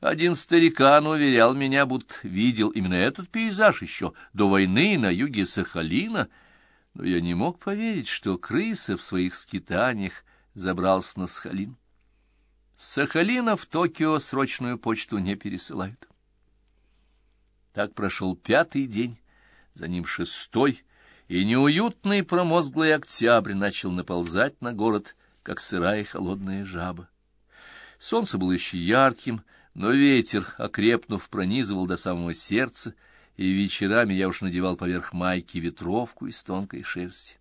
Один старикан уверял меня, будто видел именно этот пейзаж еще до войны на юге Сахалина, но я не мог поверить, что крыса в своих скитаниях забрался на Сахалин. Сахалина в Токио срочную почту не пересылают. Так прошел пятый день, за ним шестой, и неуютный промозглый октябрь начал наползать на город, как сырая холодная жаба. Солнце было еще ярким, но ветер, окрепнув, пронизывал до самого сердца, и вечерами я уж надевал поверх майки ветровку из тонкой шерсти.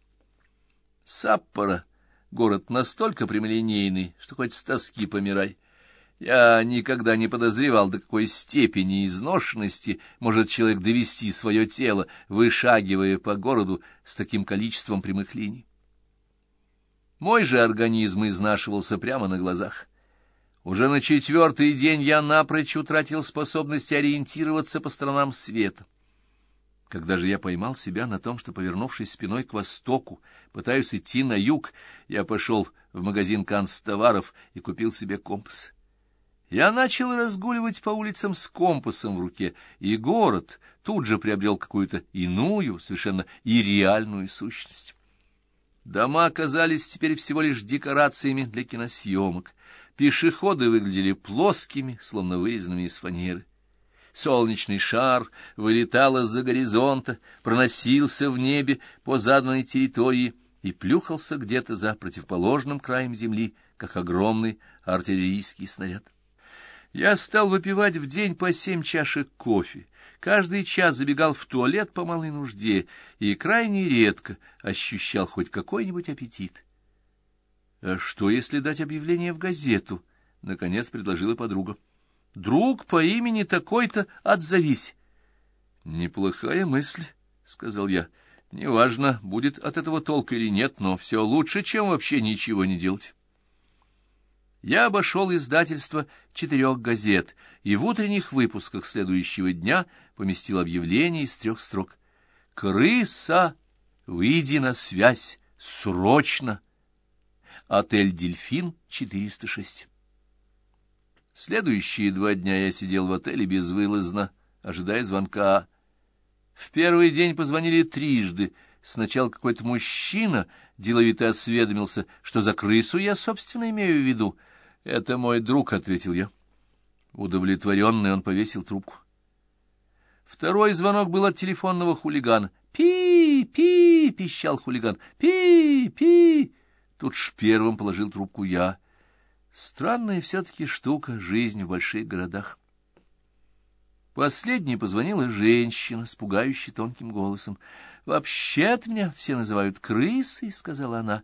Саппора — город настолько прямолинейный, что хоть с тоски помирай. Я никогда не подозревал, до какой степени изношенности может человек довести свое тело, вышагивая по городу с таким количеством прямых линий. Мой же организм изнашивался прямо на глазах. Уже на четвертый день я напрочь утратил способность ориентироваться по сторонам света. Когда же я поймал себя на том, что, повернувшись спиной к востоку, пытаюсь идти на юг, я пошел в магазин канцтоваров и купил себе компас. Я начал разгуливать по улицам с компасом в руке, и город тут же приобрел какую-то иную, совершенно ирреальную сущность. Дома оказались теперь всего лишь декорациями для киносъемок. Пешеходы выглядели плоскими, словно вырезанными из фанеры. Солнечный шар вылетал из-за горизонта, проносился в небе по заданной территории и плюхался где-то за противоположным краем земли, как огромный артиллерийский снаряд. Я стал выпивать в день по семь чашек кофе, каждый час забегал в туалет по малой нужде и крайне редко ощущал хоть какой-нибудь аппетит. «А что, если дать объявление в газету?» — наконец предложила подруга. «Друг по имени такой-то, отзовись». «Неплохая мысль», — сказал я. «Неважно, будет от этого толк или нет, но все лучше, чем вообще ничего не делать». Я обошел издательство четырех газет и в утренних выпусках следующего дня поместил объявление из трех строк. «Крыса, выйди на связь, срочно!» Отель «Дельфин», 406. Следующие два дня я сидел в отеле безвылазно, ожидая звонка. В первый день позвонили трижды. Сначала какой-то мужчина деловито осведомился, что за крысу я, собственно, имею в виду. «Это мой друг», — ответил я. Удовлетворенный он повесил трубку. Второй звонок был от телефонного хулигана. «Пи-пи!» — пищал хулиган. «Пи-пи!» Тут ж первым положил трубку я. Странная все-таки штука — жизнь в больших городах. Последней позвонила женщина с пугающей тонким голосом. «Вообще-то меня все называют крысой», — сказала она.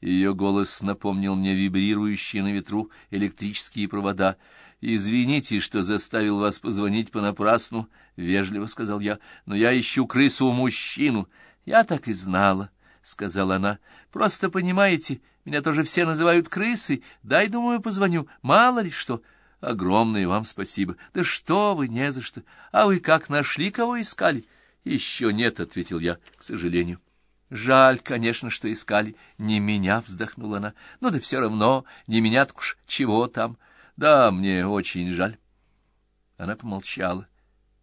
Ее голос напомнил мне вибрирующие на ветру электрические провода. «Извините, что заставил вас позвонить понапрасну», — вежливо сказал я, — «но я ищу крысу-мужчину». «Я так и знала», — сказала она. — Просто, понимаете, меня тоже все называют крысой. Дай, думаю, позвоню. Мало ли что. Огромное вам спасибо. Да что вы, не за что. А вы как, нашли, кого искали? — Еще нет, — ответил я, к сожалению. — Жаль, конечно, что искали. Не меня, — вздохнула она. — Ну да все равно, не меня так уж чего там. Да, мне очень жаль. Она помолчала.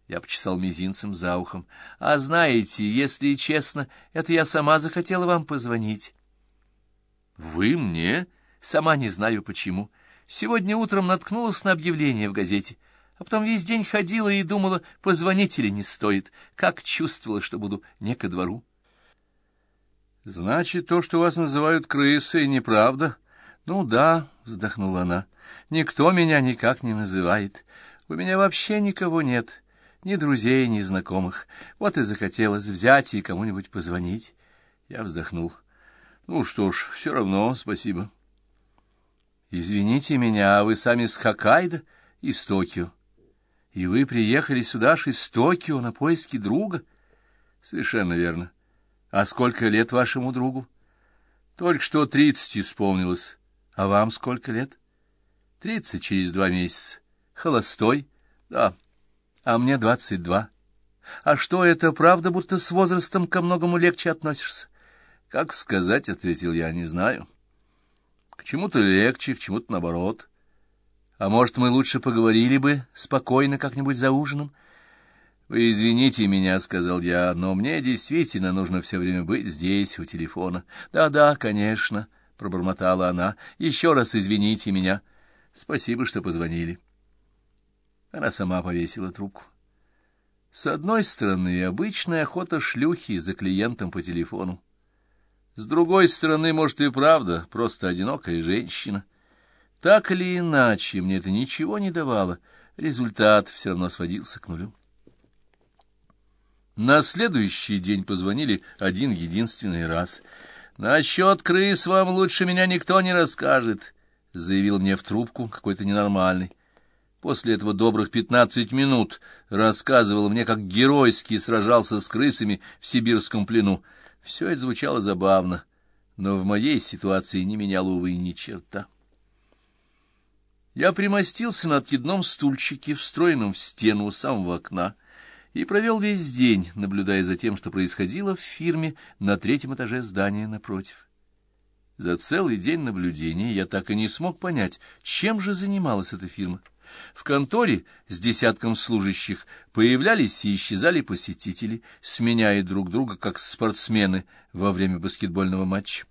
Я почесал мизинцем за ухом. — А знаете, если честно, это я сама захотела вам позвонить. — Вы мне? Сама не знаю почему. Сегодня утром наткнулась на объявление в газете, а потом весь день ходила и думала, позвонить или не стоит. Как чувствовала, что буду не ко двору. — Значит, то, что вас называют крысой, неправда? — Ну да, — вздохнула она, — никто меня никак не называет. У меня вообще никого нет. — ни друзей, ни знакомых. Вот и захотелось взять и кому-нибудь позвонить. Я вздохнул. Ну что ж, все равно спасибо. Извините меня, а вы сами с Хоккайдо? Из Токио. И вы приехали сюда аж из Токио на поиски друга? Совершенно верно. А сколько лет вашему другу? Только что тридцать исполнилось. А вам сколько лет? Тридцать через два месяца. Холостой? Да а мне двадцать два. А что, это правда, будто с возрастом ко многому легче относишься? Как сказать, — ответил я, — не знаю. К чему-то легче, к чему-то наоборот. А может, мы лучше поговорили бы спокойно как-нибудь за ужином? «Вы извините меня», — сказал я, — «но мне действительно нужно все время быть здесь, у телефона». «Да-да, конечно», — пробормотала она. «Еще раз извините меня. Спасибо, что позвонили». Она сама повесила трубку. С одной стороны, обычная охота шлюхи за клиентом по телефону. С другой стороны, может, и правда, просто одинокая женщина. Так или иначе, мне это ничего не давало. Результат все равно сводился к нулю. На следующий день позвонили один единственный раз. «Насчет крыс вам лучше меня никто не расскажет», — заявил мне в трубку какой-то ненормальный. После этого добрых пятнадцать минут рассказывал мне, как геройски сражался с крысами в сибирском плену. Все это звучало забавно, но в моей ситуации не меняло, увы, ни черта. Я примостился на откидном стульчике, встроенном в стену у самого окна, и провел весь день, наблюдая за тем, что происходило в фирме на третьем этаже здания напротив. За целый день наблюдения я так и не смог понять, чем же занималась эта фирма. В конторе с десятком служащих появлялись и исчезали посетители, сменяя друг друга, как спортсмены во время баскетбольного матча.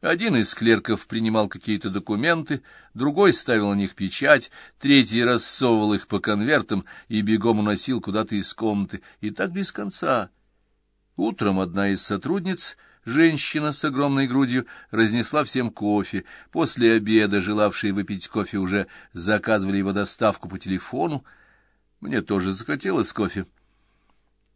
Один из клерков принимал какие-то документы, другой ставил на них печать, третий рассовывал их по конвертам и бегом уносил куда-то из комнаты, и так без конца. Утром одна из сотрудниц Женщина с огромной грудью разнесла всем кофе. После обеда желавшие выпить кофе уже заказывали его доставку по телефону. Мне тоже захотелось кофе.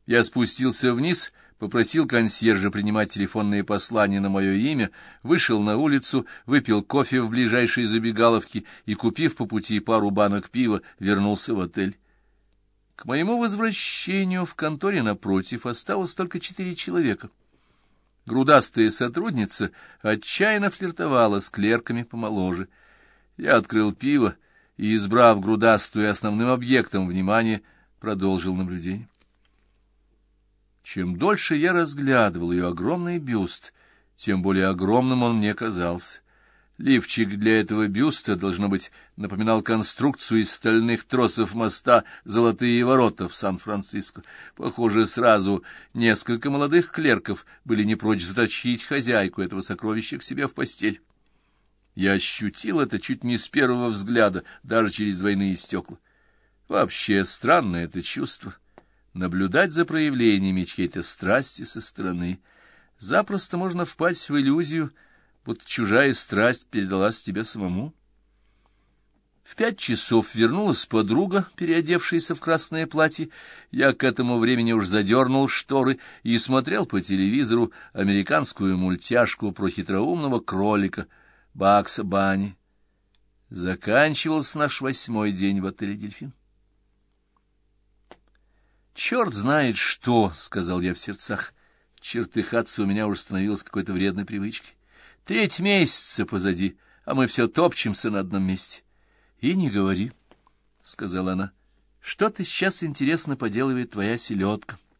Я спустился вниз, попросил консьержа принимать телефонные послания на мое имя, вышел на улицу, выпил кофе в ближайшей забегаловке и, купив по пути пару банок пива, вернулся в отель. К моему возвращению в конторе напротив осталось только четыре человека — Грудастая сотрудница отчаянно флиртовала с клерками помоложе. Я открыл пиво и, избрав грудастую основным объектом внимания, продолжил наблюдение. Чем дольше я разглядывал ее огромный бюст, тем более огромным он мне казался. Лифчик для этого бюста, должно быть, напоминал конструкцию из стальных тросов моста «Золотые ворота» в Сан-Франциско. Похоже, сразу несколько молодых клерков были не прочь заточить хозяйку этого сокровища к себе в постель. Я ощутил это чуть не с первого взгляда, даже через двойные стекла. Вообще странное это чувство — наблюдать за проявлениями чьей-то страсти со стороны. Запросто можно впасть в иллюзию — будто чужая страсть передалась тебе самому. В пять часов вернулась подруга, переодевшаяся в красное платье. Я к этому времени уж задернул шторы и смотрел по телевизору американскую мультяшку про хитроумного кролика Бакса Бани. Заканчивался наш восьмой день в отеле «Дельфин». «Черт знает что!» — сказал я в сердцах. Чертыхаться у меня уже становилось какой-то вредной привычкой. Треть месяца позади, а мы все топчемся на одном месте. — И не говори, — сказала она. — Что-то сейчас интересно поделывает твоя селедка. —